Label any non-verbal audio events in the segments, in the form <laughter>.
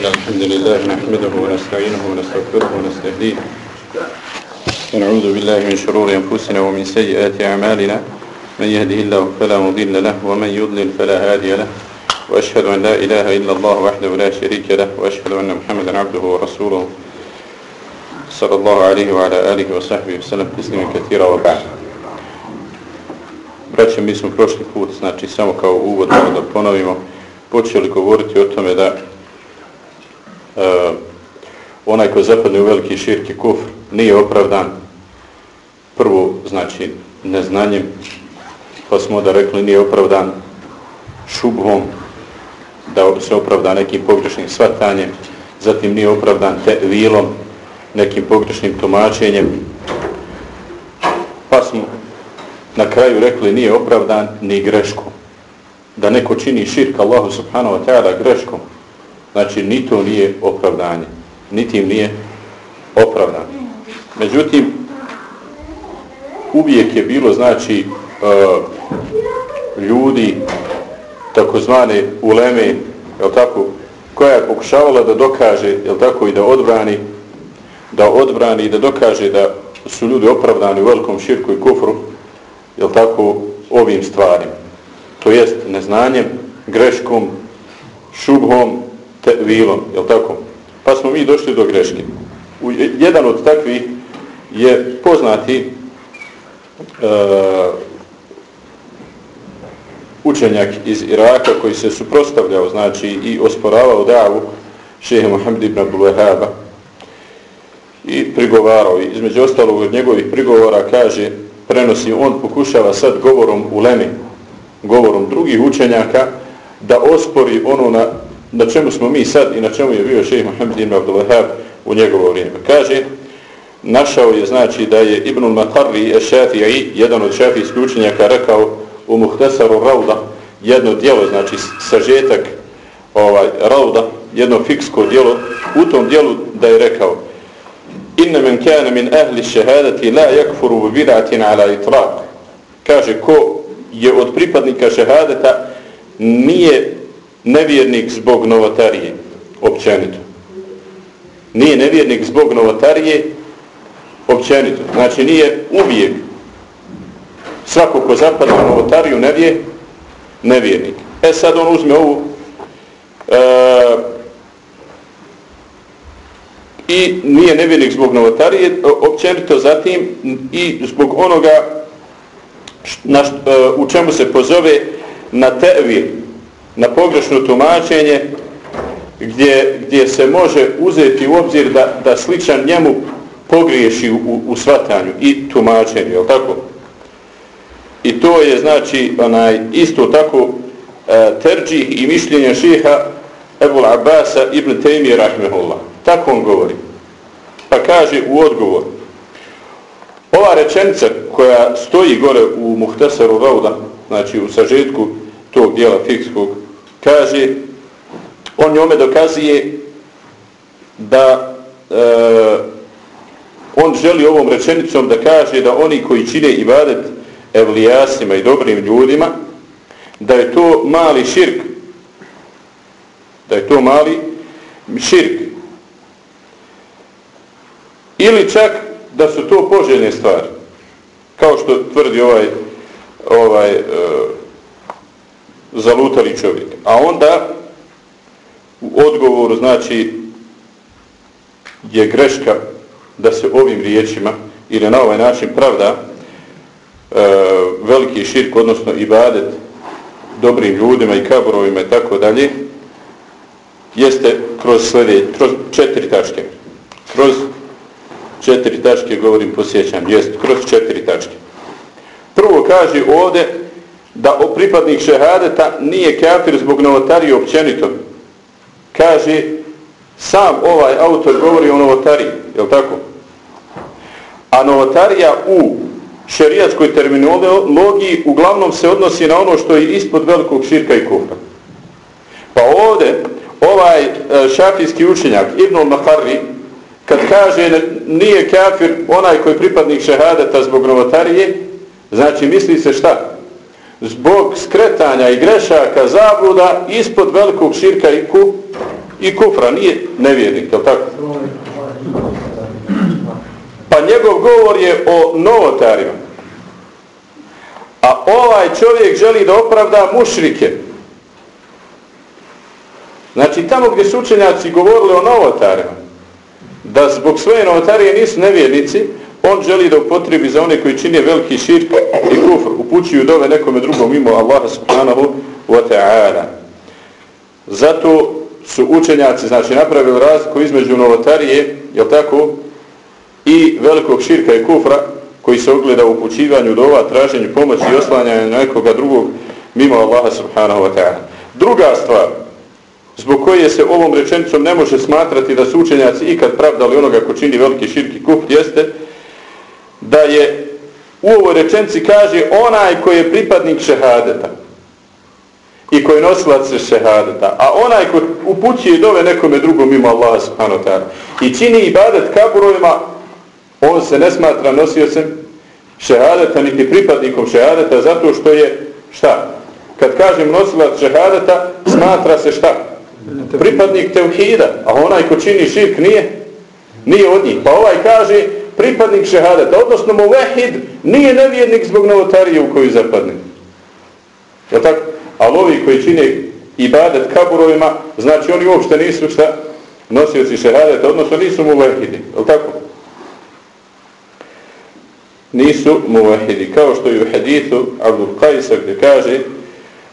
إن الحمد لله نحمده ونستعينه ونستغفره ونستهديه. ونعوذ بالله من شرور أنفسنا ومن سيئات أعمالنا. من يهده الله فلا مضل له ومن يضلل فلا هادي له. وأشهد أن لا إله إلا الله وحده لا شريك له. وأشهد أن محمدا عبده ورسوله صلى الله عليه وعلى آله وصحبه وسلم تسليما كثيرا وبعد. Braće, mi smo prošli put, znači samo kao uvod da ponovimo, počeli govoriti o tome da e, onaj ko zapadne u veliki širki kufr nije opravdan prvo, znači, neznanjem, pa smo da rekli nije opravdan šubhom, da se opravda nekim pogrešnim svatanjem, zatim nije opravdan tevilom nekim pogrešnim tumačenjem, pa smo na kraju rekli nije opravdan ni greškom. Da neko čini širk Allahu subhanahu wa ta'ala greškom, znači ni to nije opravdanje, niti im nije opravdan. Međutim, uvijek je bilo, znači, e, ljudi, takozvane uleme, je tako, koja je pokušavala da dokaže, je tako, i da odbrani, da odbrani i da dokaže da su ljudi opravdani u velikom širku i kufru, je tako, ovim stvarima. To jest neznanjem, greškom, šubhom, tevilom, je tako? Pa smo mi došli do greške. U, jedan od takvih je poznati uh, učenjak iz Iraka koji se suprostavljao, znači, i osporavao davu šehe Mohamed ibn Abdul Wahaba i prigovarao. I između ostalog od njegovih prigovora kaže, prenosi, on pokušava sad govorom u Lemi, govorom drugih učenjaka, da ospori ono na, na čemu smo mi sad i na čemu je bio šehe Mohamed ibn Abdul u njegovo vrijeme. Kaže, našao je znači da je Ibn al-Matarri Ešafiji, jedan od šafijskih učenjaka, rekao u Muhtesaru Rauda, jedno dijelo, znači sažetak ovaj, Rauda, jedno fiksko dijelo, u tom dijelu da je rekao Inna men kana min ahli šehadati la yakfuru bid'atin ala itraq. Kaže, ko je od pripadnika šehadeta nije nevjernik zbog novotarije, općenito. Nije nevjernik zbog novotarije, općenito. Znači nije uvijek svako ko zapada u novotariju nevje, nevjernik. E sad on uzme ovu e, i nije nevjernik zbog novotarije, e, općenito zatim i zbog onoga na, e, u čemu se pozove na tevir, na pogrešno tumačenje gdje, gdje se može uzeti u obzir da, da sličan njemu pogriješi u, u svatanju i tumačenju, je tako? I to je, znači, onaj, isto tako e, terđih i mišljenje šeha Ebul Abasa ibn Taymi rahmehullah. Tako on govori. Pa kaže u odgovor. Ova rečenica koja stoji gore u Muhtesaru Rauda, znači u sažetku tog dijela fikskog, kaže, on njome dokazuje da e, on želi ovom rečenicom da kaže da oni koji čine ibadet evlijasima i dobrim ljudima, da je to mali širk. Da je to mali širk. Ili čak da su to poželjne stvari. Kao što tvrdi ovaj ovaj e, zalutali čovjek. A onda u odgovoru znači je greška da se ovim riječima ili na ovaj način pravda e, veliki širk, odnosno ibadet dobrim ljudima i kaborovima i tako dalje, jeste kroz sljedeće, kroz četiri tačke. Kroz četiri tačke govorim posjećam, jeste kroz četiri tačke. Prvo kaže ovdje da pripadnik šehadeta nije kafir zbog novotarije općenito. Kaže, sam ovaj autor govori o novotariji, je li tako? A novotarija u šerijatskoj terminologiji uglavnom se odnosi na ono što je ispod velikog širka i kufra. Pa ovdje ovaj e, šafijski učenjak Ibn al-Maharri kad kaže nije kafir onaj koji je pripadnik šehadeta zbog novotarije, znači misli se šta? Zbog skretanja i grešaka zabluda ispod velikog širka i, ku, i kufra, nije nevjernik, je tako? Pa njegov govor je o novotarima. A ovaj čovjek želi da opravda mušrike. Znači, tamo gdje su učenjaci govorili o novotarima, da zbog svoje novotarije nisu nevjernici, on želi da upotrebi za one koji čine veliki širk i kufr, upućuju dove nekome drugom mimo Allaha subhanahu wa ta'ala. Zato su učenjaci, znači, napravili razliku između novotarije, jel tako, i velikog širka i kufra, koji se ogleda u upućivanju dova, traženju pomoći i oslanjanju nekoga drugog mimo Allaha subhanahu wa ta'ala. Druga stvar, zbog koje se ovom rečenicom ne može smatrati da su učenjaci ikad pravdali onoga ko čini veliki širki kufr, jeste da je u ovoj rečenci kaže onaj koji je pripadnik šehadeta i koji nosilac šehadeta, a onaj koji upućuje dove nekome drugom ima Allah subhanahu wa ta'ala i čini ibadet kaburovima, on se ne smatra nosiocem šehadeta niti pripadnikom šehadeta zato što je šta? Kad kažem nosilac šehadeta, smatra se šta? Pripadnik tevhida, a onaj ko čini širk nije nije od njih. Pa ovaj kaže pripadnik šehadeta, odnosno muvehid nije nevjednik zbog novotarije u koju zapadne. Je tako? Ali ovi koji čine ibadet kaburovima, znači oni uopšte nisu šta nosioci šehadeta, odnosno nisu muvehidi. Je tako? Nisu muvehidi. Kao što je u hadithu Abdul Qajsa gdje kaže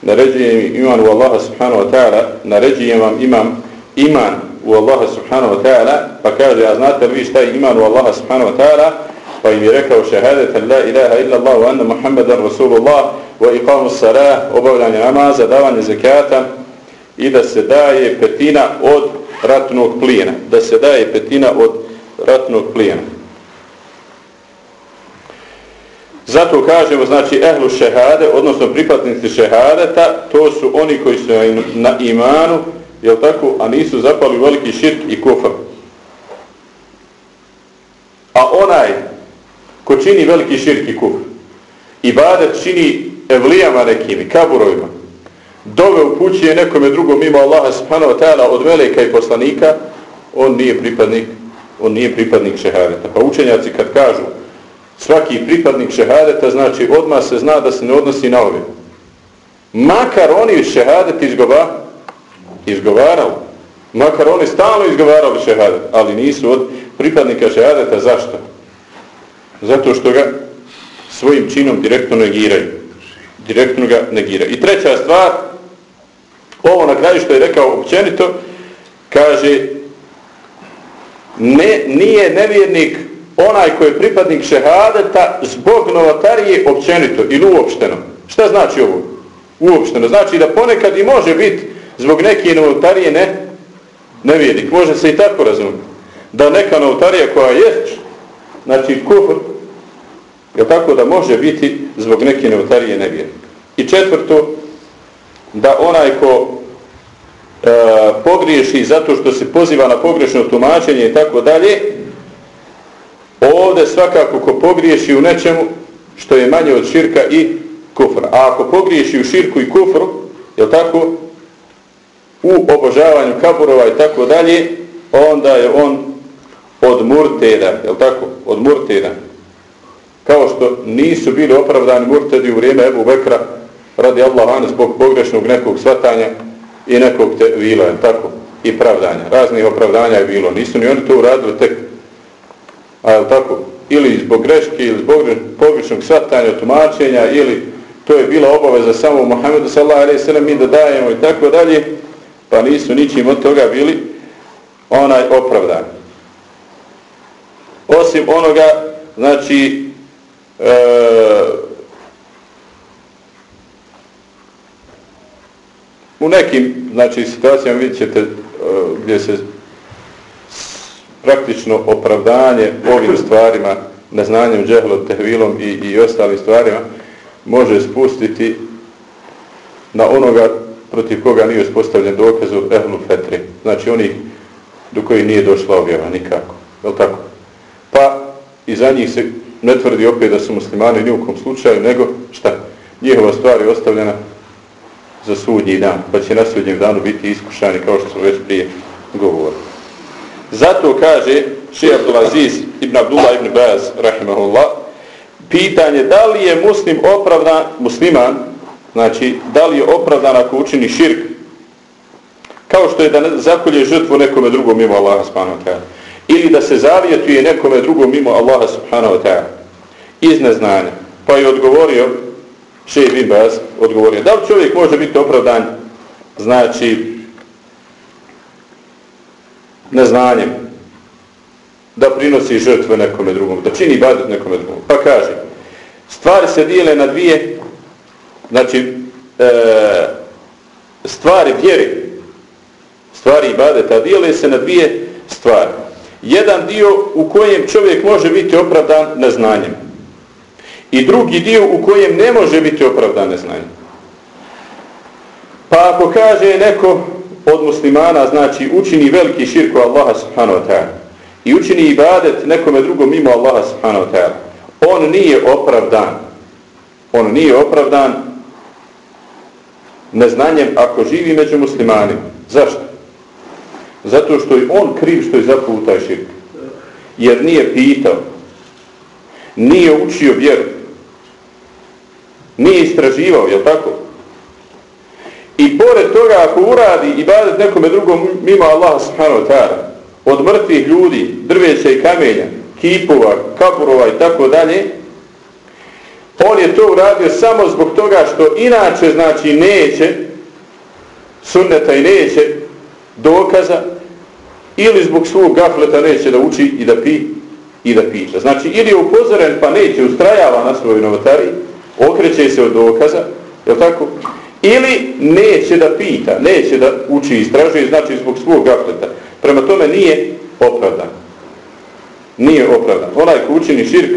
naređujem imanu Allaha subhanahu wa ta'ala, naređujem vam imam iman u Allaha subhanahu wa ta'ala, pa kaže, a znate li vi šta je iman u Allaha subhanahu wa ta'ala? Pa im je rekao šehadet la ilaha illa Allah wa anna Muhammedan Rasulullah wa iqamu salah, obavljanje namaza, davanje zekata i da se daje petina od ratnog plijena. Da se daje petina od ratnog plijena. Zato kažemo, znači, ehlu šehade, odnosno pripadnici šehadeta, to su oni koji su na imanu, jel tako, a nisu zapali veliki širk i kufr. A onaj ko čini veliki širk i kufr, i čini evlijama nekimi, kaburovima, dove upućuje nekome drugom mimo Allaha subhanahu wa ta'ala od velika i poslanika, on nije pripadnik, on nije pripadnik šehadeta. Pa učenjaci kad kažu svaki pripadnik šehadeta, znači odmah se zna da se ne odnosi na ove. Makar oni šehadet izgova, izgovarao. makar oni stalno izgovarali šehadet, ali nisu od pripadnika šehadeta. Zašto? Zato što ga svojim činom direktno negiraju. Direktno ga negiraju. I treća stvar, ovo na kraju što je rekao općenito, kaže, ne, nije nevjernik onaj koji je pripadnik šehadeta zbog novatarije općenito ili uopšteno. Šta znači ovo? Uopšteno. Znači da ponekad i može biti zbog neke novotarije ne ne vjernik. Može se i tako razumjeti. Da neka novotarija koja je znači kufr je tako da može biti zbog neke novotarije nevjernik. I četvrto da onaj ko e, pogriješi zato što se poziva na pogrešno tumačenje i tako dalje ovdje svakako ko pogriješi u nečemu što je manje od širka i kufra. A ako pogriješi u širku i kufru, je tako, u obožavanju kaburova i tako dalje, onda je on od murteda, je tako, od murteda. Kao što nisu bili opravdani murtedi u vrijeme Ebu Bekra, radi Allah anu zbog pogrešnog nekog svatanja i nekog te vila, je tako, i pravdanja. Raznih opravdanja je bilo. Nisu ni oni to uradili tek a je tako, ili zbog greške, ili zbog pogrešnog svatanja, tumačenja, ili to je bila obaveza samo Muhammedu sallallahu alaihi sallam, mi da dajemo i tako dalje, pa nisu ničim od toga bili onaj opravdan. Osim onoga, znači, e, u nekim, znači, situacijama vidjet ćete e, gdje se praktično opravdanje ovim stvarima, neznanjem, džehlom, tehvilom i, i ostalim stvarima, može spustiti na onoga protiv koga nije uspostavljen dokaz u ehlu fetri. Znači oni do koji nije došla objava nikako. Je tako? Pa i za njih se ne tvrdi opet da su muslimani ni u kom slučaju, nego šta? Njihova stvar je ostavljena za sudnji dan, pa će na sudnjem danu biti iskušani kao što smo već prije govorili. Zato kaže Šeji Abdulaziz ibn Abdullah ibn Baz, rahimahullah, pitanje da li je muslim opravdan, musliman, znači da li je opravdan ako učini širk, kao što je da zakolje žrtvu nekome drugom mimo Allaha subhanahu wa ta'ala, ili da se zavjetuje nekome drugom mimo Allaha subhanahu wa ta'ala, iz neznanja. Pa je odgovorio, Šeji bin Baz, odgovorio, da li čovjek može biti opravdan, znači, neznanjem, da prinosi žrtve nekome drugom, da čini badet nekome drugom. Pa kaže, stvari se dijele na dvije, znači, e, stvari vjeri, stvari ibadeta, dijele se na dvije stvari. Jedan dio u kojem čovjek može biti opravdan neznanjem. I drugi dio u kojem ne može biti opravdan neznanjem. Pa ako kaže neko od muslimana, znači učini veliki širku Allaha subhanahu wa ta'ala, i učini ibadet nekome drugom mimo Allaha subhanahu wa ta'ala, on nije opravdan. On nije opravdan neznanjem ako živi među muslimanima. Zašto? Zato što je on kriv što je zapravo taj širk. Jer nije pitao, nije učio vjeru, nije istraživao, je tako? I pored toga ako uradi ibadet nekome drugom mimo Allaha subhanahu wa ta'ala, od mrtvih ljudi, drveća i kamenja, kipova, kaburova i tako dalje, on je to uradio samo zbog toga što inače znači neće sunneta i neće dokaza ili zbog svog gafleta neće da uči i da pi i da pita. Znači ili je upozoren pa neće, ustrajava na svojoj novotari, okreće se od dokaza, je tako? Ili neće da pita, neće da uči i istražuje, znači zbog svog gafleta. Prema tome nije opravdan. Nije opravdan. Onaj ko učini širk,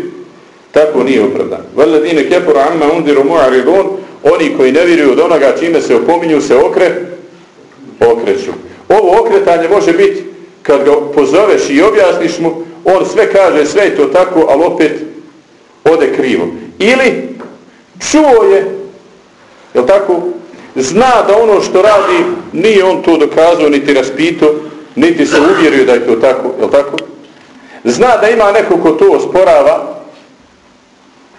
tako nije opravdan. Valadine kefur amma undiru mu'aridun, oni koji ne vjeruju od onoga čime se opominju, se okre, okreću. Ovo okretanje može biti kad ga pozoveš i objasniš mu, on sve kaže, sve je to tako, ali opet ode krivo. Ili čuo je, je tako, zna da ono što radi nije on to dokazao niti raspito, niti se uvjerio da je to tako, je tako? Zna da ima neko ko to osporava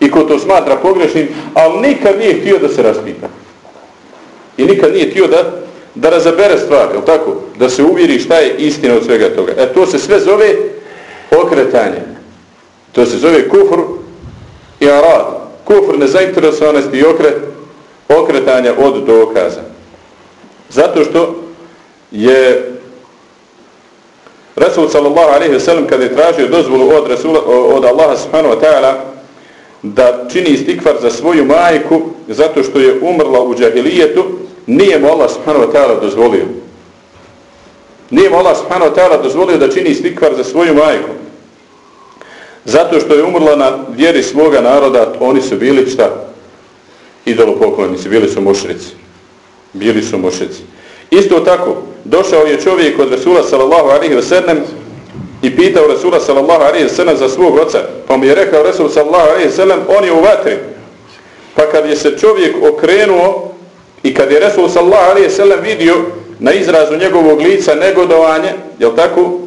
i ko to smatra pogrešnim, ali nikad nije htio da se raspita. I nikad nije htio da, da razabere stvar, je tako? Da se uvjeri šta je istina od svega toga. E to se sve zove okretanje. To se zove kufr i arad. Kufr nezainteresovanosti i okret, okretanja od dokaza. Zato što je Rasul sallallahu alaihi sellem kada je tražio dozvolu od, Rasula, od Allaha subhanahu wa ta'ala da čini istikvar za svoju majku zato što je umrla u džahilijetu, nije mu Allah subhanahu wa ta'ala dozvolio. Nije mu Allah subhanahu wa ta'ala dozvolio da čini istikvar za svoju majku. Zato što je umrla na vjeri svoga naroda, oni su bili šta? Idolopoklonici, bili su mušrici. Bili su mušrici. Isto tako, došao je čovjek od Resula sallallahu alaihi wa sallam i pitao Resula sallallahu alaihi sallam za svog oca. Pa mu je rekao Resul sallallahu alaihi sallam, on je u vatri. Pa kad je se čovjek okrenuo i kad je Resul sallallahu alaihi sallam vidio na izrazu njegovog lica negodovanje, je tako?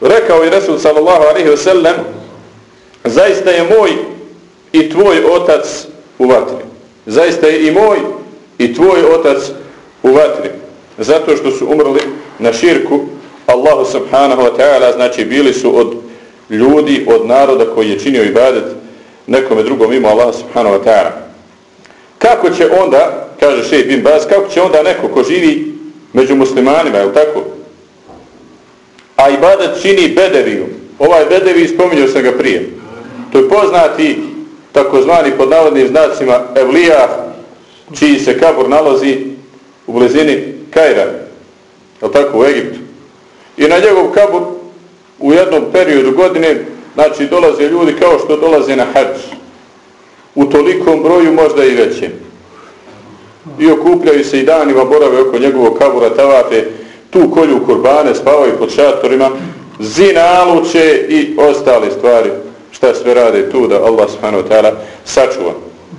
Rekao je Resul sallallahu alaihi sallam, zaista je moj i tvoj otac u vatri. Zaista je i moj i tvoj otac u vatri zato što su umrli na širku Allahu subhanahu wa ta'ala znači bili su od ljudi od naroda koji je činio ibadet nekome drugom ima Allah subhanahu wa ta'ala. Kako će onda kaže šeht bin Baz kako će onda neko ko živi među muslimanima je tako? A ibadet čini bedeviju ovaj bedevi spominjao sam ga prije. To je poznati takozvani pod navodnim znacima evlija čiji se kabur nalazi u blizini Kajra, je tako, u Egiptu. I na njegov kabur u jednom periodu godine, znači dolaze ljudi kao što dolaze na hađ. U tolikom broju možda i većem. I okupljaju se i danima, borave oko njegovog kabura, tavafe, tu kolju kurbane, spavaju pod šatorima, zinaluće i ostale stvari. Šta sve rade tu da Allah subhanahu wa ta'ala sačuva.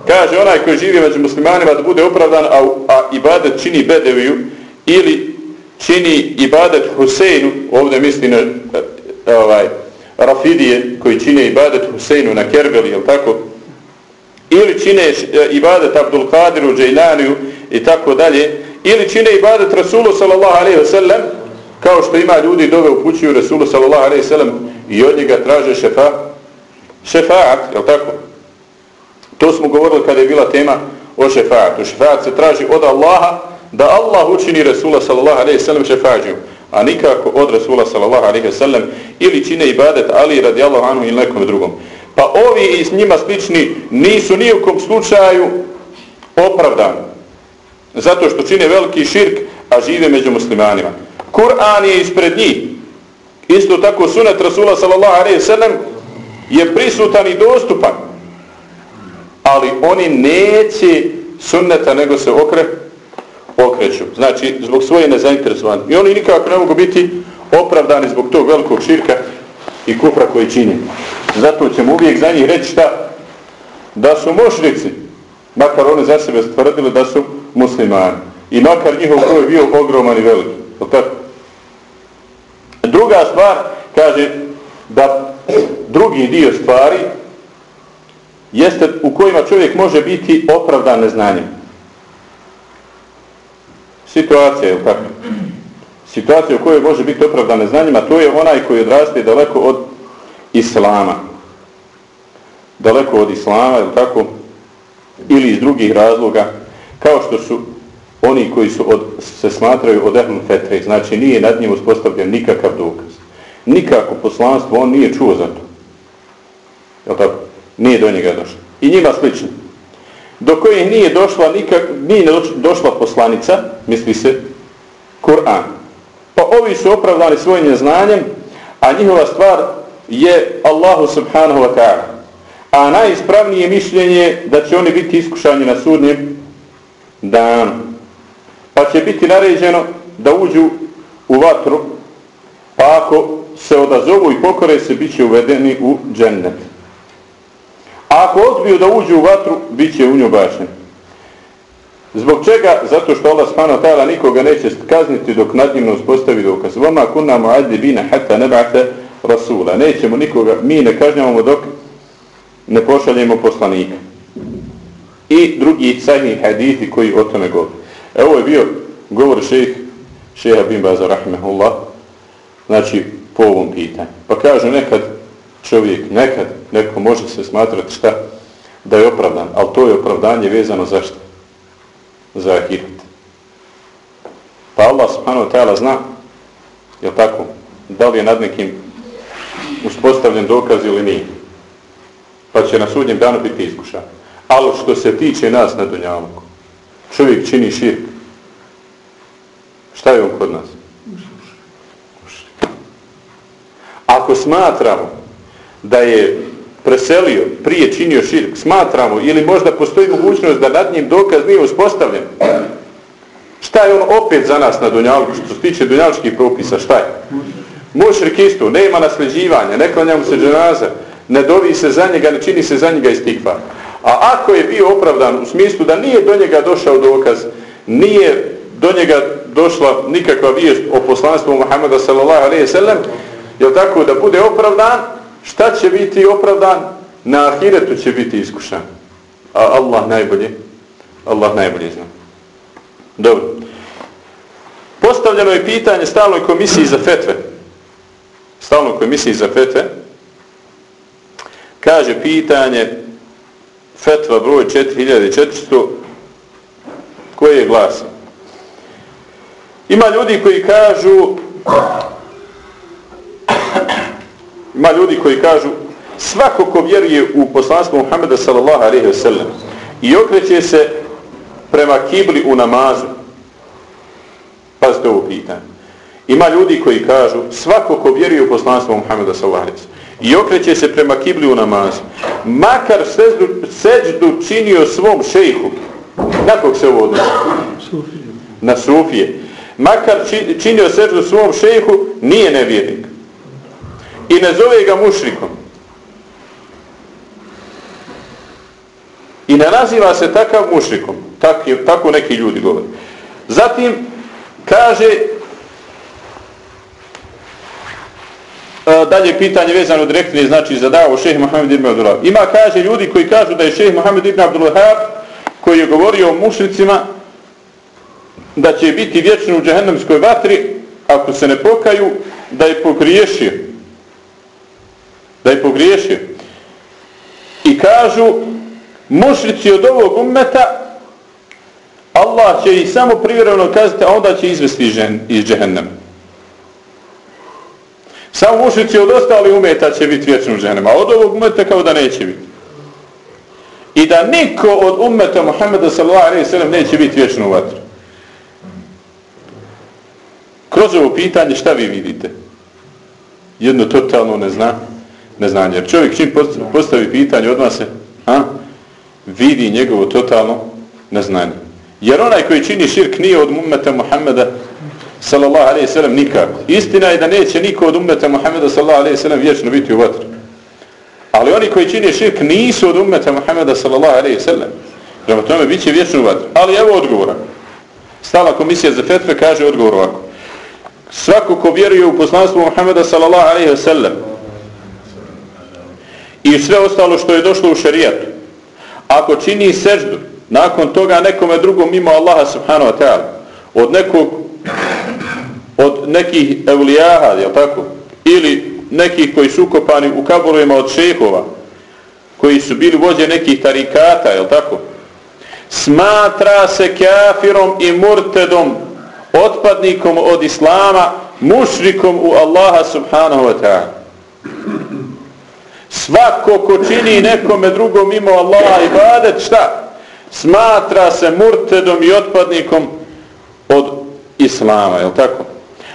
Kaže onaj koji živi među muslimanima da bude opravdan, a, a ibadet čini bedeviju, ili čini ibadet Huseinu, ovdje misli na e, ovaj, Rafidije koji čine ibadet Huseinu na Kerbeli, jel tako? Ili čine e, ibadet Abdul Qadiru, Džajlaniju i tako dalje, ili čine ibadet Rasulu sallallahu alaihi ve sellem, kao što ima ljudi dove upućuju Rasulu sallallahu alaihi ve sellem i od njega traže šefa, šefaat, jel tako? To smo govorili kada je bila tema o šefaatu. Šefaat se traži od Allaha da Allah učini Rasula sallallahu alaihi sallam šefađu, a nikako od Rasula sallallahu alaihi sallam ili čine ibadet Ali radijallahu anhu ili nekom drugom. Pa ovi i s njima slični nisu nijekom slučaju opravdani. Zato što čine veliki širk, a žive među muslimanima. Kur'an je ispred njih. Isto tako sunet Rasula sallallahu alaihi sallam je prisutan i dostupan. Ali oni neće sunneta nego se okre, okreću. Znači, zbog svoje nezainteresovane. I oni nikako ne mogu biti opravdani zbog tog velikog širka i kufra koji čini. Zato ćemo uvijek za njih reći šta? Da su mošnici, makar oni za sebe stvrdili da su muslimani. I makar njihov broj bio ogroman i veliki. Druga stvar, kaže, da drugi dio stvari jeste u kojima čovjek može biti opravdan neznanjem. Situacija je tako. Situacija u kojoj može biti opravdane znanjima, to je onaj koji odraste daleko od islama. Daleko od islama, je tako? Ili iz drugih razloga, kao što su oni koji su od, se smatraju od ehlul fetre, znači nije nad njim uspostavljen nikakav dokaz. Nikako poslanstvo, on nije čuo za to. Je tako? Nije do njega došlo. I njima slično. Do koje nije došla nikak, nije došla poslanica, misli se, Kur'an. Pa ovi su opravdani svojim neznanjem, a njihova stvar je Allahu subhanahu wa ta'ala. A najispravnije mišljenje da će oni biti iskušani na sudnjem danu. Pa će biti naređeno da uđu u vatru, pa ako se odazovu i pokore se, bit će uvedeni u džennet. A ako odbiju da uđu u vatru, bit će u nju bašen. Zbog čega? Zato što Allah subhanahu wa ta'ala nikoga neće kazniti dok nad njim ne uspostavi dokaz. Vama kunna mu'adibina hatta neba'te rasula. Nećemo nikoga, mi ne kažnjavamo dok ne pošaljemo poslanika. I drugi sahih hadithi koji o tome govori. Evo je bio govor šejh šeha bin Baza rahmehullah znači po ovom pitanju. Pa kaže nekad čovjek, nekad neko može se smatrati šta? Da je opravdan, ali to je opravdanje vezano za šta? Za ahiret. Pa Allah subhanahu wa ta'ala zna, je tako, da li je nad nekim uspostavljen dokaz ili nije. Pa će na sudnjem danu biti iskušan. Ali što se tiče nas na Dunjavku, čovjek čini širk. Šta je on kod nas? Ako smatramo da je preselio, prije činio širk, smatramo ili možda postoji mogućnost da nad njim dokaz nije uspostavljen, šta je on opet za nas na Dunjalku, što se tiče Dunjavčkih propisa, šta je? Mušrik isto, nema nasljeđivanja, ne klanja mu se dženaza, ne dovi se za njega, ne čini se za njega istikva. A ako je bio opravdan u smislu da nije do njega došao dokaz, nije do njega došla nikakva vijest o poslanstvu Muhammeda sallallahu alaihi sallam, je tako da bude opravdan, šta će biti opravdan? Na ahiretu će biti iskušan. A Allah najbolje, Allah najbolje zna. Dobro. Postavljeno je pitanje stalnoj komisiji za fetve. Stalnoj komisiji za fetve. Kaže pitanje fetva broj 4400 koje je glasa. Ima ljudi koji kažu ima ljudi koji kažu svako ko vjeruje u poslanstvo Muhammeda sallallahu alaihi wa sallam i okreće se prema kibli u namazu pazite ovo pitanje. Ima ljudi koji kažu svako ko vjeruje u poslanstvo Muhammeda sallallahu alaihi wa sallam i okreće se prema kibli u namazu makar seždu, seždu činio svom šejhu na kog se ovo odnosi? na sufije. Makar činio seždu svom šejhu nije nevjernik i ne zove ga mušrikom. I ne naziva se takav mušrikom. Tak, tako neki ljudi govori. Zatim kaže e, dalje pitanje vezano direktno znači za davo šeh Mohamed ibn Abdullah. Ima kaže ljudi koji kažu da je šeh Mohamed ibn Abdullah koji je govorio o mušnicima da će biti vječno u džahennemskoj vatri ako se ne pokaju da je pogriješio. Da je pogriješio. I kažu mušrici od ovog ummeta Allah će ih samo privremeno kazati, a onda će izvesti žen, iz džehennema. Samo mušrici od ostali umeta će biti vječnom ženem, a od ovog umeta kao da neće biti. I da niko od umeta Muhammeda sallallahu neće biti vječno u vatru. Kroz ovo pitanje šta vi vidite? Jedno totalno neznanje neznanje. Jer čovjek čim postavi pitanje odmah se a, vidi njegovo totalno neznanje. Jer onaj koji čini širk nije od umeta Muhammeda sallallahu alejhi ve sellem nikako. Istina je da neće niko od ummeta Muhameda sallallahu alejhi ve sellem vječno biti u vatri. Ali oni koji čine širk nisu od ummeta Muhameda sallallahu alejhi ve sellem. Prema tome biće vječno u vatri. Ali evo odgovora. Stala komisija za fetve kaže odgovor ovako. Svako ko vjeruje u poslanstvo Muhameda sallallahu alejhi ve sellem i sve ostalo što je došlo u šerijatu, ako čini seždu nakon toga nekome drugom mimo Allaha subhanahu wa ta'ala, od nekog od nekih evlijaha, je tako? Ili nekih koji su ukopani u kaburovima od šehova, koji su bili vođe nekih tarikata, je tako? Smatra se kafirom i murtedom, otpadnikom od Islama, mušrikom u Allaha subhanahu wa ta'ala. Svako ko čini nekome drugom mimo Allaha i badet, šta? Smatra se murtedom i otpadnikom od Islama, je tako?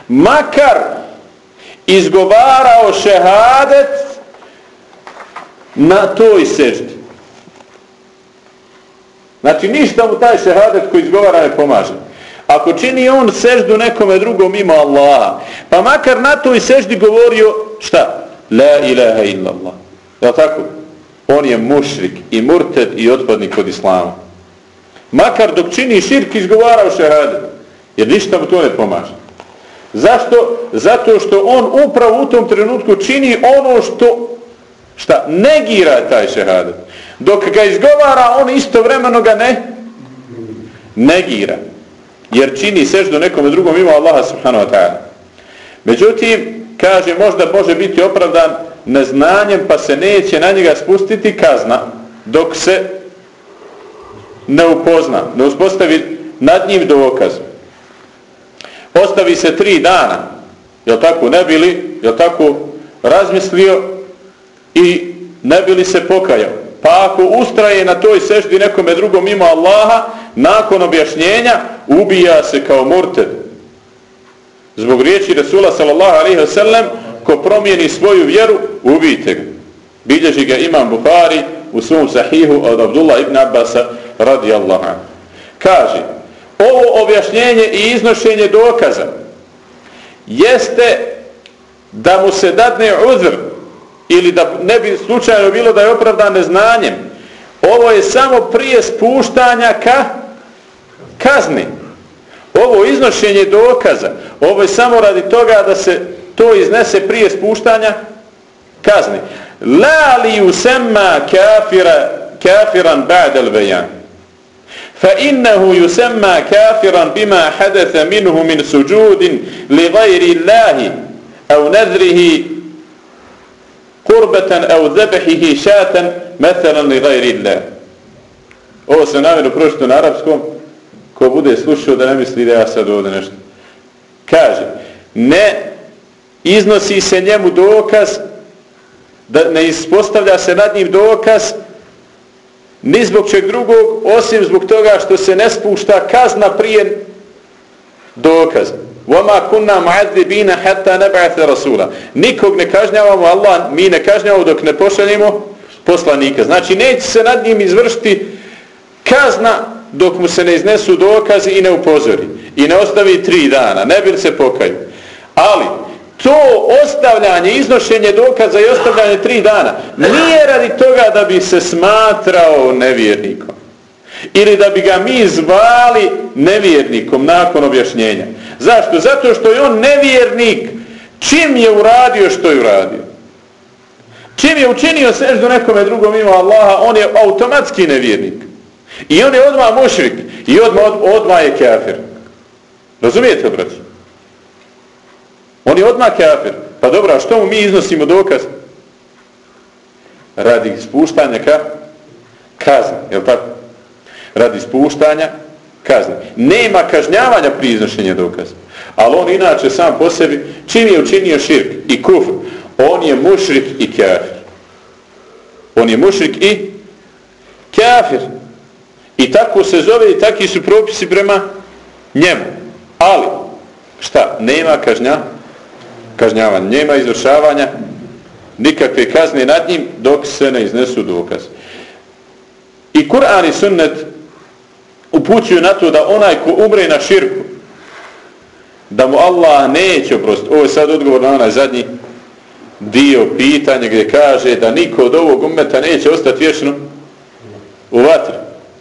makar izgovarao šehadet na toj seždi. Znači ništa mu taj šehadet koji izgovara ne pomaže. Ako čini on seždu nekome drugom mimo Allaha, pa makar na toj seždi govorio šta? La ilaha illallah. Je tako? On je mušrik i murted i otpadnik od Islama. Makar dok čini širk izgovarao šehadet. Jer ništa mu to ne pomaže. Zašto? Zato što on upravo u tom trenutku čini ono što šta negira taj šehadet. Dok ga izgovara, on istovremeno ga ne negira. Jer čini seždu nekom drugom ima Allaha subhanahu wa ta'ala. Međutim, kaže, možda može biti opravdan neznanjem, pa se neće na njega spustiti kazna dok se ne upozna, ne uspostavi nad njim dokaz ostavi se tri dana, jel tako, ne bili, jel tako, razmislio i ne bili se pokajao. Pa ako ustraje na toj seždi nekome drugom mimo Allaha, nakon objašnjenja, ubija se kao murted. Zbog riječi Resula sallallahu alaihi wa sallam, ko promijeni svoju vjeru, ubijte ga. Bilježi ga imam Buhari u svom sahihu od Abdullah ibn Abbasa radijallahu anhu. Kaže, ovo objašnjenje i iznošenje dokaza jeste da mu se dadne uzr ili da ne bi slučajno bilo da je opravdan neznanjem ovo je samo prije spuštanja ka kazni ovo iznošenje dokaza ovo je samo radi toga da se to iznese prije spuštanja kazni la li usemma kafira kafiran ba'dal bejan فإنه يسمى كافرا بما حدث منه من سجود لغير الله أو نذره قربة أو ذبحه شاة مثلا لغير الله Ovo se namjerno pročito na arapskom, ko bude slušao da ne misli da ja sad ovdje nešto. Kaže, ne iznosi se njemu dokaz, da ne ispostavlja se nad njim dokaz ni zbog čeg drugog, osim zbog toga što se ne spušta kazna prije dokaza. وَمَا كُنَّا مُعَذِّبِينَ حَتَّى نَبْعَثَ رَسُولَ Nikog ne kažnjavamo, Allah mi ne kažnjavamo dok ne pošaljimo poslanika. Znači, neće se nad njim izvršiti kazna dok mu se ne iznesu dokazi i ne upozori. I ne ostavi tri dana, ne bi se pokaju. Ali, to ostavljanje, iznošenje dokaza i ostavljanje tri dana nije radi toga da bi se smatrao nevjernikom. Ili da bi ga mi zvali nevjernikom nakon objašnjenja. Zašto? Zato što je on nevjernik čim je uradio što je uradio. Čim je učinio seždu nekome drugom ima Allaha, on je automatski nevjernik. I on je odmah mušrik. I odmah, odmah je kafir. Razumijete, braći? On je odmah kafir. Pa dobro, a što mu mi iznosimo dokaz? Radi spuštanja ka? Kazne, je tako? Radi spuštanja kazne. Nema kažnjavanja pri iznošenju dokaza. Ali on inače sam po sebi, čim je učinio širk i kufr, on je mušrik i kafir. On je mušrik i kafir. I tako se zove i takvi su propisi prema njemu. Ali, šta? Nema kažnja, kažnjavanja. Nema izvršavanja nikakve kazne nad njim dok se ne iznesu dokaz. I Kur'an i sunnet upućuju na to da onaj ko umre na širku, da mu Allah neće oprostiti. Ovo je sad odgovor na onaj zadnji dio pitanja gdje kaže da niko od ovog umeta neće ostati vječno u vatru.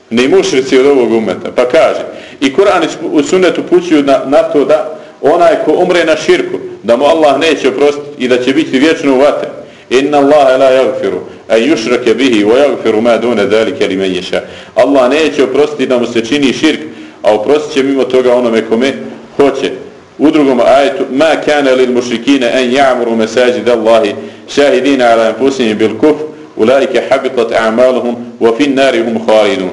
Ni mušrici od ovog umeta. Pa kaže, i Kur'an i sunnet upućuju na, na to da onaj ko umre na širku, da mu Allah neće oprostiti i da će biti vječno u vatre. Inna Allah la yaghfiru an yushraka bihi wa yaghfiru ma duna zalika liman yasha. Allah neće oprostiti da mu se čini širk, a oprostit mimo toga onome kome hoće. U drugom ajetu ma kana lil mushrikina an ya'muru masajid Allahi shahidina ala anfusihim bil kufr ulaika habitat a'maluhum wa fi an-nari hum khalidun.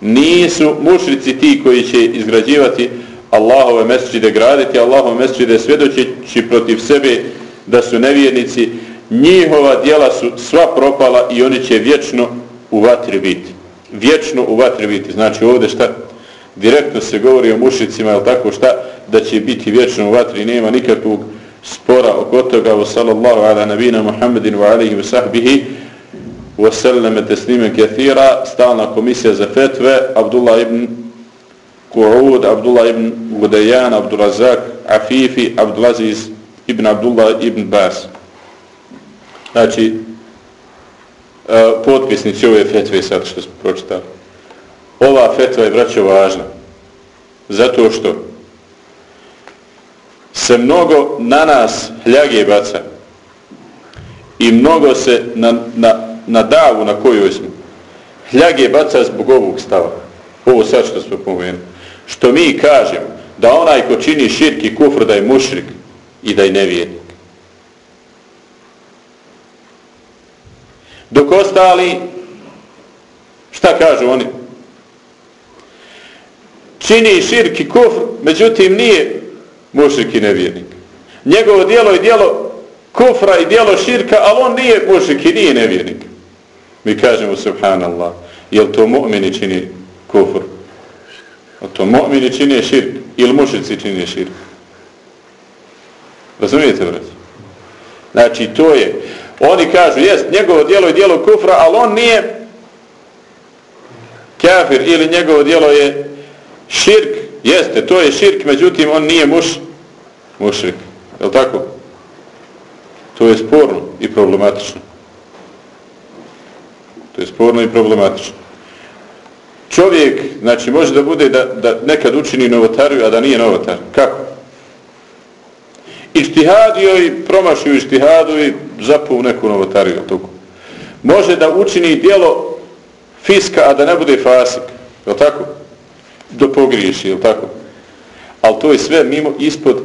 Nisu mušrici ti koji će izgrađivati Allahove mesčide graditi, Allahove mesčide svjedočići protiv sebe da su nevjernici, njihova dijela su sva propala i oni će vječno u vatri biti. Vječno u vatri biti. Znači ovdje šta? Direktno se govori o mušicima, je tako šta? Da će biti vječno u vatri. Nema nikakvog spora oko toga. Wa sallallahu ala nabina Muhammedin wa alihi wa sahbihi wa sallame teslime kathira. Stalna komisija za fetve. Abdullah ibn Ku'ud, Abdullah ibn Gudajan, Abdurazak, Afifi, Abdulaziz ibn Abdullah ibn Bas. Znači, e, potpisnici ove fetve sad što smo pročitali. Ova fetva je, braćo, važna. Zato što se mnogo na nas hljage baca i mnogo se na, na, na davu na kojoj smo hljage baca zbog ovog stava. Ovo sad što smo pomenuli. Što mi kažemo da onaj ko čini širk i kufr da je mušrik i da je nevjernik. Dok ostali, šta kažu oni? Čini širk i kufr, međutim nije mušrik i nevjernik. Njegovo dijelo je dijelo kufra i dijelo širka, ali on nije mušrik i nije nevjernik. Mi kažemo subhanallah, jel to mu'mini čini kufr? A to mu'mini čine širk ili mušici čine širk? Razumijete, brać? Znači, to je, Oni kažu, jest, njegovo dijelo je dijelo kufra, ali on nije kafir ili njegovo dijelo je širk. Jeste, to je širk, međutim, on nije muš, mušrik. Je tako? To je sporno i problematično. To je sporno i problematično. Čovjek, znači, može da bude da, da nekad učini novotariju, a da nije novotar. Kako? ištihadio i promašio ištihadu i zapuo neku novotariju. Tuku. Može da učini dijelo fiska, a da ne bude fasik. Je tako? Do pogriješi, je tako? Ali to je sve mimo ispod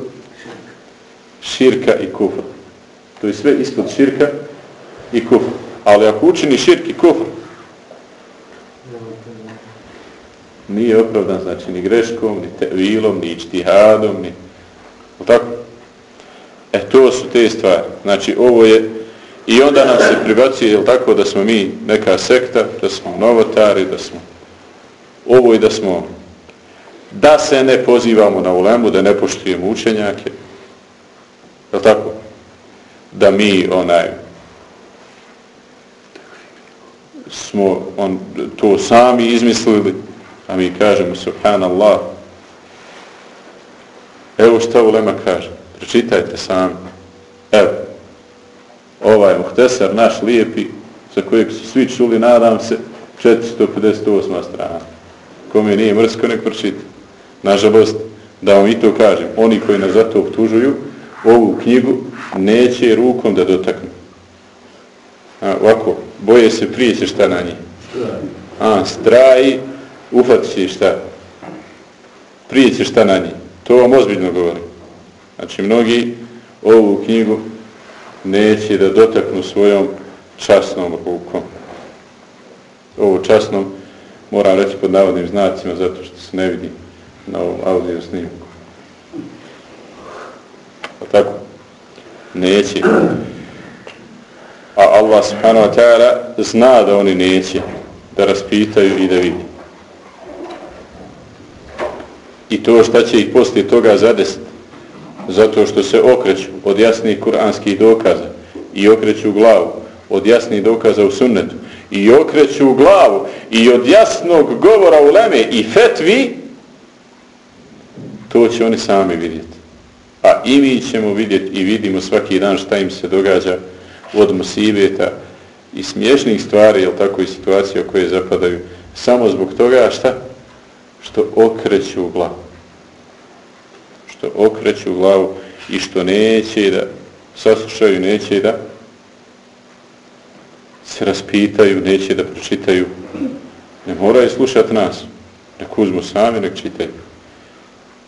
širka i kufra. To je sve ispod širka i kufra. Ali ako učini širk i nije opravdan, znači ni greškom, ni tevilom, ni ičtihadom, ni... Tako? E to su te stvari. Znači ovo je i onda nam se pribacuje jel tako da smo mi neka sekta, da smo novotari, da smo ovo i da smo da se ne pozivamo na ulemu, da ne poštujemo učenjake. Jel tako? Da mi onaj smo on, to sami izmislili, a mi kažemo subhanallah. Evo što ulema kaže. Pročitajte sami. Evo, ovaj muhtesar, naš lijepi, za kojeg su svi čuli, nadam se, 458. strana. Kome nije mrsko, nek pročita. Nažalost, da vam i to kažem, oni koji nas zato obtužuju, ovu knjigu neće rukom da dotaknu. A, ovako, boje se prije se šta na njih. A, straji, ufatit će šta. Prije će šta na njih. To vam ozbiljno govorim. Znači, mnogi ovu knjigu neće da dotaknu svojom časnom rukom. Ovo časnom moram reći pod navodnim znacima zato što se ne vidi na ovom audio snimku. Pa tako? Neće. A Allah subhanahu wa ta'ala zna da oni neće da raspitaju i da vidi. I to šta će ih poslije toga zadesiti? Zato što se okreću od jasnih kuranskih dokaza i okreću glavu od jasnih dokaza u sunnetu. I okreću glavu i od jasnog govora u leme i fetvi to će oni sami vidjeti. A i mi ćemo vidjeti i vidimo svaki dan šta im se događa od musibeta i smiješnih stvari jel tako i situacija koje zapadaju. Samo zbog toga šta? Što okreću glavu što okreću glavu i što neće da saslušaju, neće da se raspitaju, neće da pročitaju. Ne moraju slušati nas. Nek uzmu sami, nek čitaju.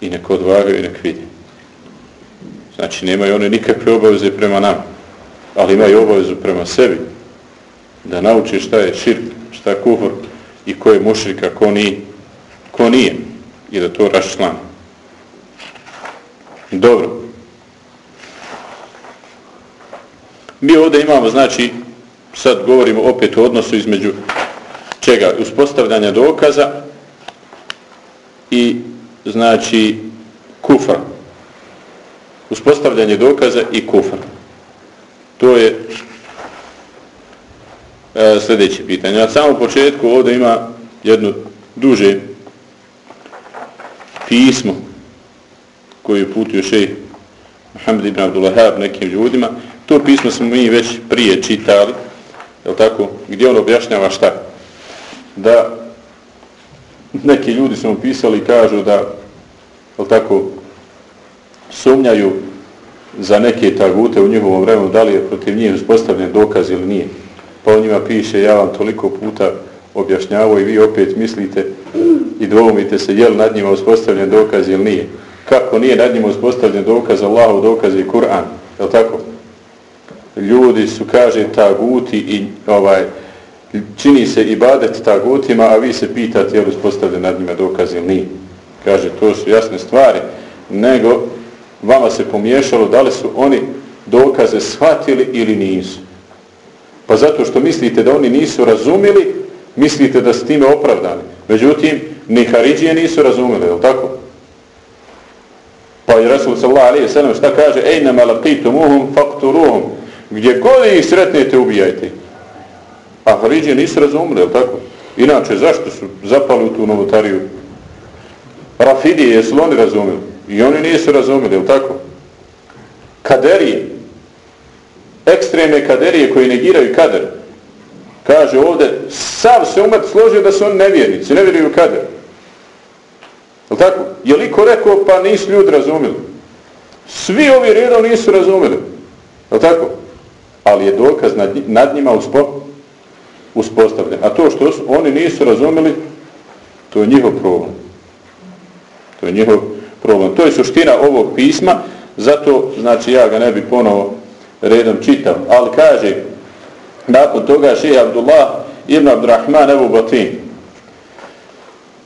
I nek odvagaju i nek vidi. Znači, nemaju one nikakve obaveze prema nama. ali imaju obavezu prema sebi. Da nauči šta je širk, šta je kufr i ko je mušrika, ko nije. Ko nije. I da to raščlani. Dobro. Mi ovdje imamo, znači, sad govorimo opet o odnosu između čega? Uspostavljanja dokaza i, znači, kufra. Uspostavljanje dokaza i kufra. To je e, sljedeće pitanje. Na samom početku ovdje ima jedno duže pismo koje je putio šej Muhammed ibn Abdullahab nekim ljudima. To pismo smo mi već prije čitali, je tako, gdje on objašnjava šta? Da neki ljudi su mu pisali i kažu da, je tako, sumnjaju za neke tagute u njihovom vremenu, da li je protiv njih uspostavljen dokaz ili nije. Pa on njima piše, ja vam toliko puta objašnjavao i vi opet mislite i dvomite se, je li nad njima uspostavljen dokaz ili nije kako nije nad njima uspostavljen dokaz Allahu, dokaz i Kur'an. Je tako? Ljudi su, kaže, taguti i ovaj, čini se ibadet tagutima, a vi se pitate je li uspostavljen nad njima dokaz ili nije. Kaže, to su jasne stvari. Nego, vama se pomiješalo da li su oni dokaze shvatili ili nisu. Pa zato što mislite da oni nisu razumili, mislite da ste time opravdani. Međutim, ni Haridžije nisu razumeli, je tako? Pa je Rasul sallallahu alaihi sallam šta kaže Ejna malakitumuhum fakturuhum Gdje god ih sretnete ubijajte A Haridžije nisu razumeli, je tako? Inače, zašto su zapali u tu novotariju? Rafidije, jesu oni razumeli? I oni nisu razumeli, je tako? Kaderije ekstremne kaderije koji negiraju kader kaže ovdje sav se umet složio da su oni nevjernici, ne vjeruju kader Je tako? Je li ko rekao, pa nisu ljudi razumili? Svi ovi redom nisu razumili. Je tako? Ali je dokaz nad, nad njima uspo, uspostavljen. A to što su, oni nisu razumili, to je njihov problem. To je njihov problem. To je suština ovog pisma, zato, znači, ja ga ne bi ponovo redom čitao. Ali kaže, nakon toga šeha Abdullah ibn Abdurrahman Ebu Batin,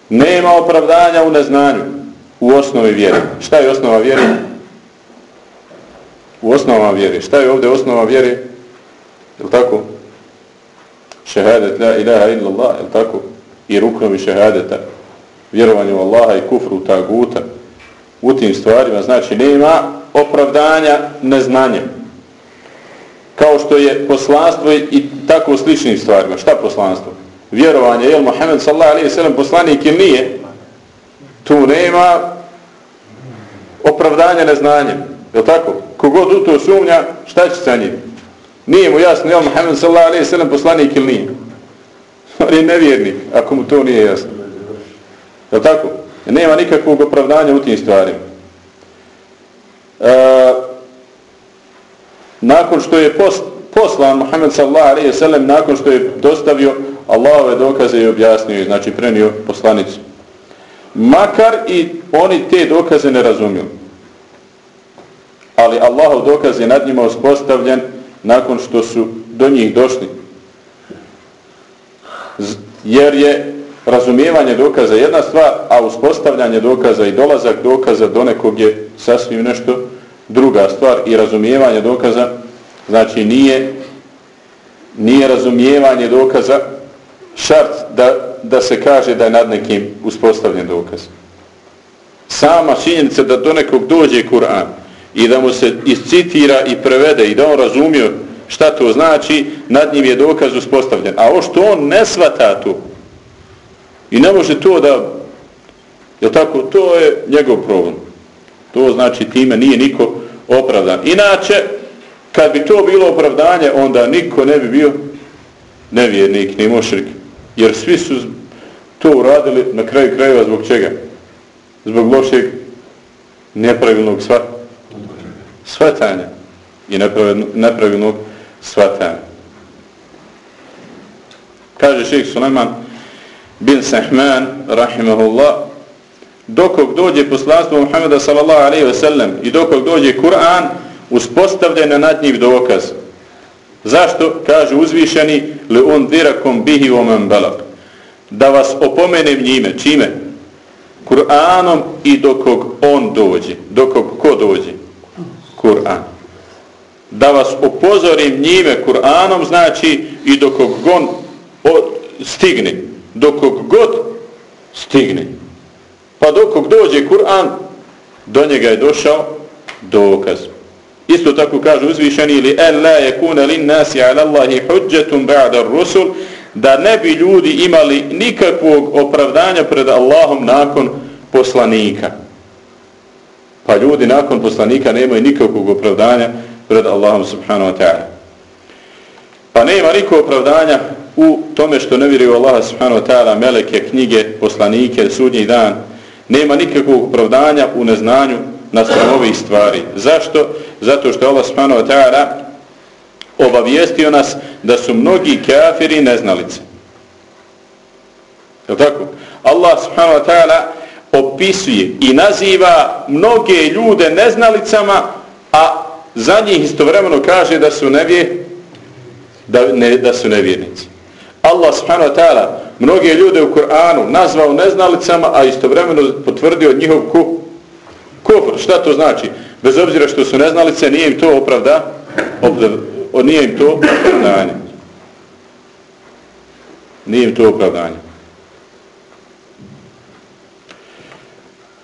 Nema opravdanja u neznanju u osnovi vjere. Šta je osnova vjere? U osnovama vjere. Šta je ovdje osnova vjere? Je tako? Šehadet la ilaha illallah, je tako? I ruknovi šehadeta. Vjerovanje u Allaha i kufru taguta. U tim stvarima, znači, nema opravdanja neznanjem. Kao što je poslanstvo i tako sličnim stvarima. Šta poslanstvo? vjerovanje, je Mohamed Muhammed sallallahu alaihi sallam poslanik ili nije, tu nema opravdanja neznanjem. Je tako? Kogod u to sumnja, šta će sa njim? Nije mu jasno, jel Mohamed Muhammed sallallahu alaihi sallam poslanik ili nije. <laughs> On je nevjernik, ako mu to nije jasno. Je tako? Nema nikakvog opravdanja u tim stvarima. E, nakon što je post, poslan Muhammed sallallahu alaihi sallam, nakon što je dostavio Allahove dokaze i objasnio, znači prenio poslanicu. Makar i oni te dokaze ne razumiju. Ali Allahov dokaz je nad njima uspostavljen nakon što su do njih došli. Jer je razumijevanje dokaza jedna stvar, a uspostavljanje dokaza i dolazak dokaza do nekog je sasvim nešto druga stvar i razumijevanje dokaza znači nije nije razumijevanje dokaza šart da, da se kaže da je nad nekim uspostavljen dokaz. Sama činjenica da do nekog dođe Kur'an i da mu se iscitira i prevede i da on razumio šta to znači, nad njim je dokaz uspostavljen. A ovo što on ne svata to i ne može to da je tako, to je njegov problem. To znači time nije niko opravdan. Inače, kad bi to bilo opravdanje, onda niko ne bi bio nevjernik, ni mošrik. Jer svi su to uradili na kraju krajeva zbog čega? Zbog lošeg nepravilnog sva, svatanja i nepravilnog svatanja. Kaže šeik Suleman bin Sahman, rahimahullah, dokog dođe poslanstvo Muhammeda sallallahu alaihi ve sellem i dokog dođe Kur'an, uspostavljen na nad njih dokaz. Zašto? Kaže uzvišeni li on dirakom bihi omen balak. Da vas opomenem njime. Čime? Kur'anom i dokog on dođe. Dokog ko dođe? Kur'an. Da vas upozorim njime Kur'anom znači i dokog on stigne. Dokog god stigne. Pa dok dođe Kur'an, do njega je došao dokaz. Isto tako kaže uzvišeni ili en la yakuna lin nasi ala Allahi hujjatun ba'da ar-rusul da ne bi ljudi imali nikakvog opravdanja pred Allahom nakon poslanika. Pa ljudi nakon poslanika nemaju nikakvog opravdanja pred Allahom subhanahu wa ta'ala. Pa nema nikakvog opravdanja u tome što ne vjeruju Allaha subhanahu wa ta'ala meleke, knjige, poslanike, sudnji dan. Nema nikakvog opravdanja u neznanju naspram <clears throat> ovih stvari. Zašto? Zato što Allah subhanahu wa ta'ala obavijestio nas da su mnogi kafiri neznalice. Je tako? Allah subhanahu wa ta'ala opisuje i naziva mnoge ljude neznalicama, a za njih istovremeno kaže da su nevje, da, ne, da su nevjernici. Allah subhanahu wa ta'ala mnoge ljude u Kur'anu nazvao neznalicama, a istovremeno potvrdio njihov ku, kufr. Šta to znači? Bez obzira što su neznalice, nije im to opravda, opravda nije im to opravdanje. Nije im to opravdanje.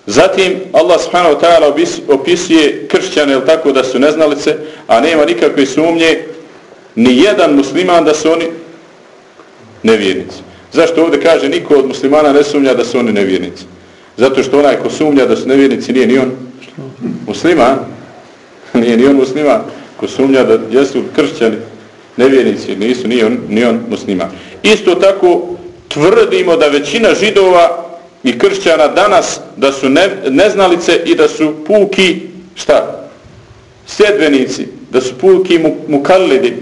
Zatim Allah subhanahu wa ta'ala opisuje kršćane tako da su neznalice, a nema nikakve sumnje ni jedan musliman da su oni nevjernici. Zašto ovdje kaže niko od muslimana ne sumnja da su oni nevjernici? Zato što onaj ko sumnja da su nevjernici nije ni on musliman. <laughs> Nije ni on musliman. Ko sumnja da jesu kršćani nevjernici, nisu ni on, ni on musliman. Isto tako tvrdimo da većina židova i kršćana danas da su ne, neznalice i da su puki šta? Sjedbenici. Da su puki mukallidi.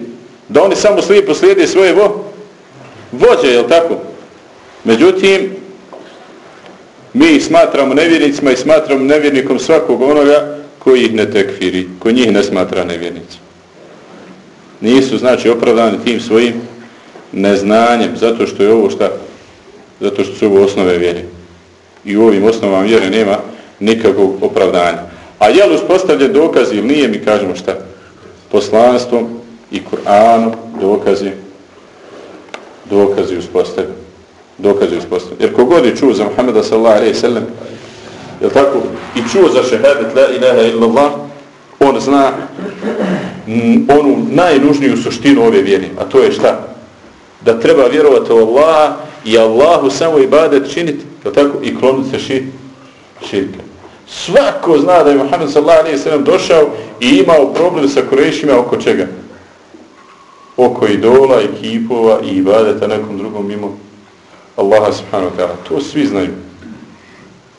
Da oni samo slijepo slijede svoje vo, vođe, jel tako? Međutim, mi smatramo nevjernicima i smatramo nevjernikom svakog onoga koji ih ne tekfiri, koji njih ne smatra nevjernicima. Nisu, znači, opravdani tim svojim neznanjem, zato što je ovo šta? Zato što su ovo osnove vjere. I u ovim osnovama vjere nema nikakvog opravdanja. A je li uspostavljen dokaz ili nije, mi kažemo šta? Poslanstvom i Kur'anom dokazi dokazi uspostavljeni Dokazi uspostavljeni. Jer kogod je čuo za Muhammeda sallallahu alaihi sallam, je tako, i čuo za šehadet la ilaha illallah, on zna onu najnužniju suštinu ove vjere, a to je šta? Da treba vjerovati u Allaha i Allahu samo ibadet činiti, je tako, i kloniti se šir, širka. Svako zna da je Muhammed sallallahu alaihi sallam došao i imao problem sa Kurešima oko čega? Oko idola i kipova i ibadeta nekom drugom mimo Allaha subhanahu wa ta'ala. To svi znaju.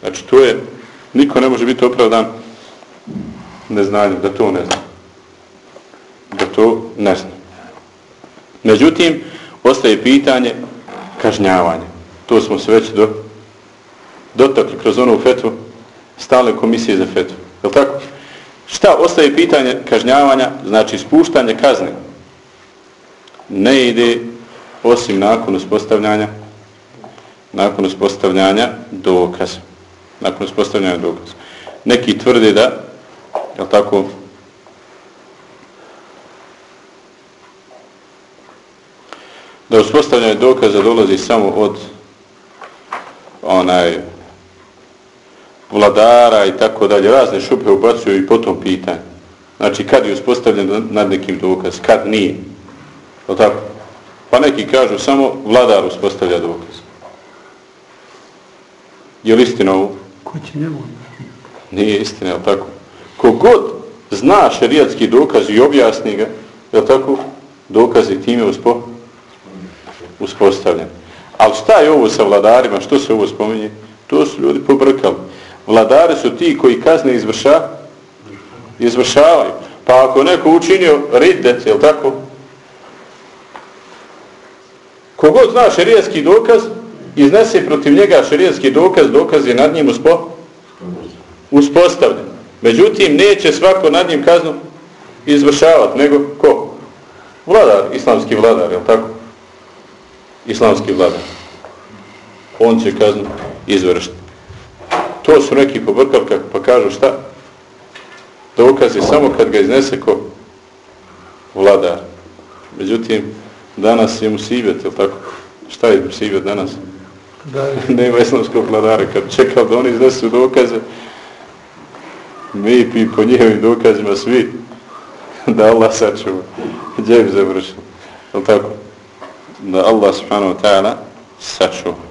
Znači, to je, niko ne može biti opravdan neznanjem, da to ne zna. to ne zna. Međutim, ostaje pitanje kažnjavanja. To smo se već do, dotakli kroz onu fetvu stalne komisije za fetvu. Je tako? Šta ostaje pitanje kažnjavanja? Znači spuštanje kazne. Ne ide osim nakon uspostavljanja nakon uspostavljanja dokaza. Nakon uspostavljanja dokaza. Neki tvrde da je tako da uspostavljanje dokaza dolazi samo od onaj vladara i tako dalje, razne šupe ubacuju i potom pitanje. Znači, kad je uspostavljen nad nekim dokaz, kad nije. O tako? Pa neki kažu samo vladar uspostavlja dokaz. Je li istina ovo? Ko će njemu? Nije istina, je tako? Kogod zna šerijatski dokaz i objasni ga, je tako? Dokaz je time uspo, uspostavljen. Ali šta je ovo sa vladarima? Što se ovo spominje? To su ljudi pobrkali. Vladari su ti koji kazne izvrša, izvršavaju. Pa ako neko učinio riddet, je tako? Kogod zna šerijatski dokaz, iznese protiv njega šerijatski dokaz, dokaz je nad njim uspo, uspostavljen. Međutim, neće svako nad njim kaznu izvršavati, nego ko? Vladar, islamski vladar, je tako? Islamski vladar. On će kaznu izvršiti. To su neki pobrkavka, pa kažu šta? Dokaz je samo kad ga iznese ko? Vladar. Međutim, danas je musibet, je tako? Šta je musibet danas? Da je. <laughs> Nema islamskog vladara. Kad čekao da oni iznesu dokaze, mi pi po njihovim dokazima svi <laughs> da Allah sačuva. Gdje bi završili? Je tako? Da Allah subhanahu wa ta'ala sačuva.